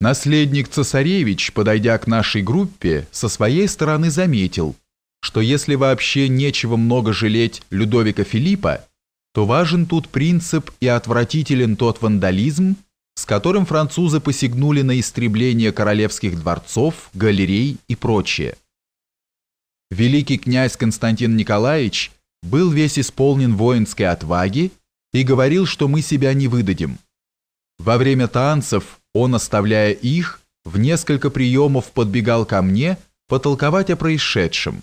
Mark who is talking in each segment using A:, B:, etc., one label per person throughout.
A: Наследник цесаревич, подойдя к нашей группе, со своей стороны заметил, что если вообще нечего много жалеть Людовика Филиппа, то важен тут принцип и отвратителен тот вандализм, с которым французы посягнули на истребление королевских дворцов, галерей и прочее. Великий князь Константин Николаевич был весь исполнен воинской отваги и говорил, что мы себя не выдадим. Во время танцев он, оставляя их, в несколько приемов подбегал ко мне потолковать о происшедшем.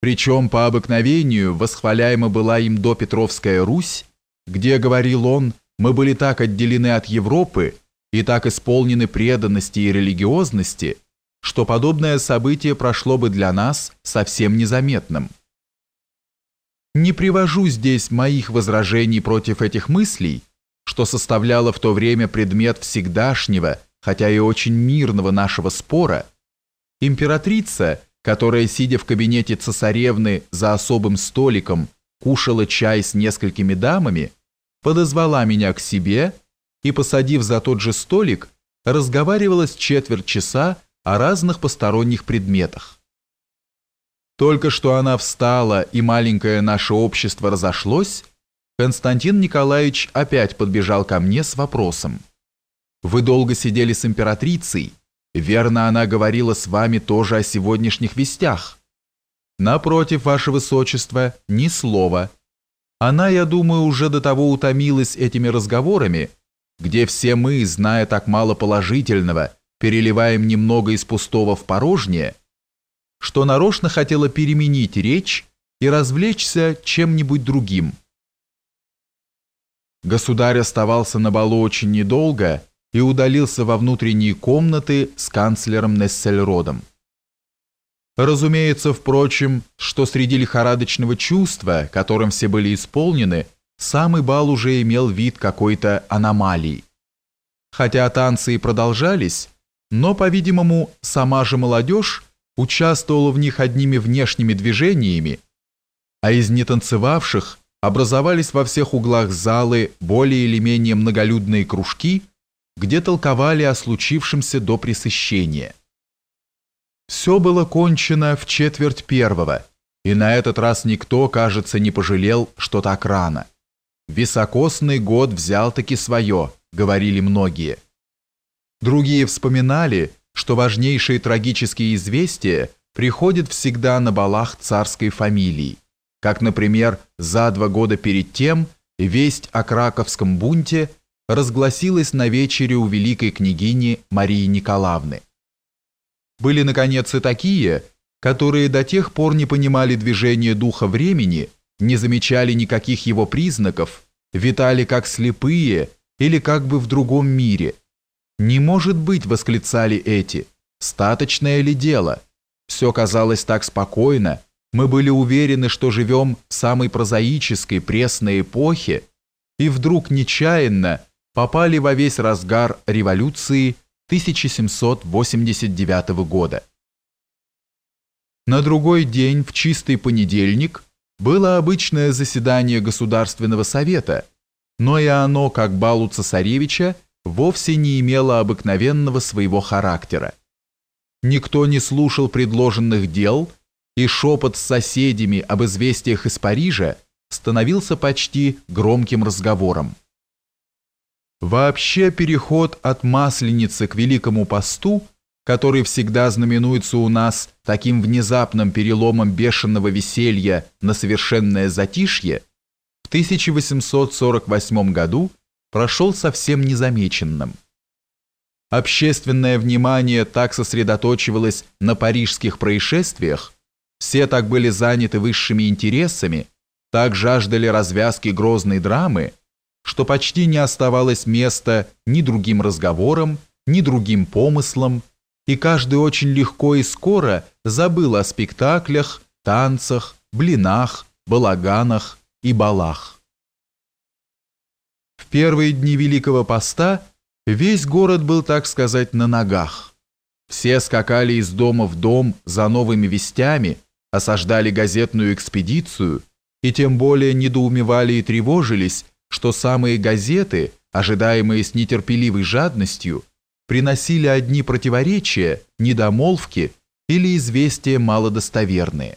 A: Причем по обыкновению восхваляема была им до Петровская Русь, где, говорил он, мы были так отделены от Европы и так исполнены преданности и религиозности, что подобное событие прошло бы для нас совсем незаметным. Не привожу здесь моих возражений против этих мыслей, что составляло в то время предмет всегдашнего, хотя и очень мирного нашего спора, императрица, которая, сидя в кабинете цесаревны за особым столиком, кушала чай с несколькими дамами, подозвала меня к себе и, посадив за тот же столик, разговаривала с четверть часа о разных посторонних предметах. Только что она встала и маленькое наше общество разошлось, Константин Николаевич опять подбежал ко мне с вопросом. «Вы долго сидели с императрицей. Верно, она говорила с вами тоже о сегодняшних вестях?» «Напротив, ваше высочество, ни слова. Она, я думаю, уже до того утомилась этими разговорами, где все мы, зная так мало положительного, переливаем немного из пустого в порожнее, что нарочно хотела переменить речь и развлечься чем-нибудь другим. Государь оставался на балу очень недолго и удалился во внутренние комнаты с канцлером Нессельродом. Разумеется, впрочем, что среди лихорадочного чувства, которым все были исполнены, самый бал уже имел вид какой-то аномалии. Хотя танцы и продолжались, но, по-видимому, сама же молодежь участвовала в них одними внешними движениями, а из нетанцевавших образовались во всех углах залы более или менее многолюдные кружки, где толковали о случившемся до пресыщения. Все было кончено в четверть первого, и на этот раз никто, кажется, не пожалел, что так рано. «Високосный год взял-таки свое», — говорили многие. Другие вспоминали, что важнейшие трагические известия приходят всегда на балах царской фамилии, как, например, за два года перед тем весть о краковском бунте разгласилась на вечере у великой княгини Марии Николаевны. Были, наконец, и такие, которые до тех пор не понимали движения духа времени, не замечали никаких его признаков, витали как слепые или как бы в другом мире – «Не может быть!» — восклицали эти. «Статочное ли дело?» Все казалось так спокойно. Мы были уверены, что живем в самой прозаической, пресной эпохе, и вдруг нечаянно попали во весь разгар революции 1789 года. На другой день, в чистый понедельник, было обычное заседание Государственного совета, но и оно, как балу цесаревича, вовсе не имела обыкновенного своего характера. Никто не слушал предложенных дел, и шепот с соседями об известиях из Парижа становился почти громким разговором. Вообще переход от Масленицы к Великому посту, который всегда знаменуется у нас таким внезапным переломом бешеного веселья на совершенное затишье, в 1848 году – прошел совсем незамеченным. Общественное внимание так сосредоточивалось на парижских происшествиях, все так были заняты высшими интересами, так жаждали развязки грозной драмы, что почти не оставалось места ни другим разговорам, ни другим помыслам, и каждый очень легко и скоро забыл о спектаклях, танцах, блинах, балаганах и балах первые дни Великого Поста весь город был, так сказать, на ногах. Все скакали из дома в дом за новыми вестями, осаждали газетную экспедицию и тем более недоумевали и тревожились, что самые газеты, ожидаемые с нетерпеливой жадностью, приносили одни противоречия, недомолвки или известия малодостоверные.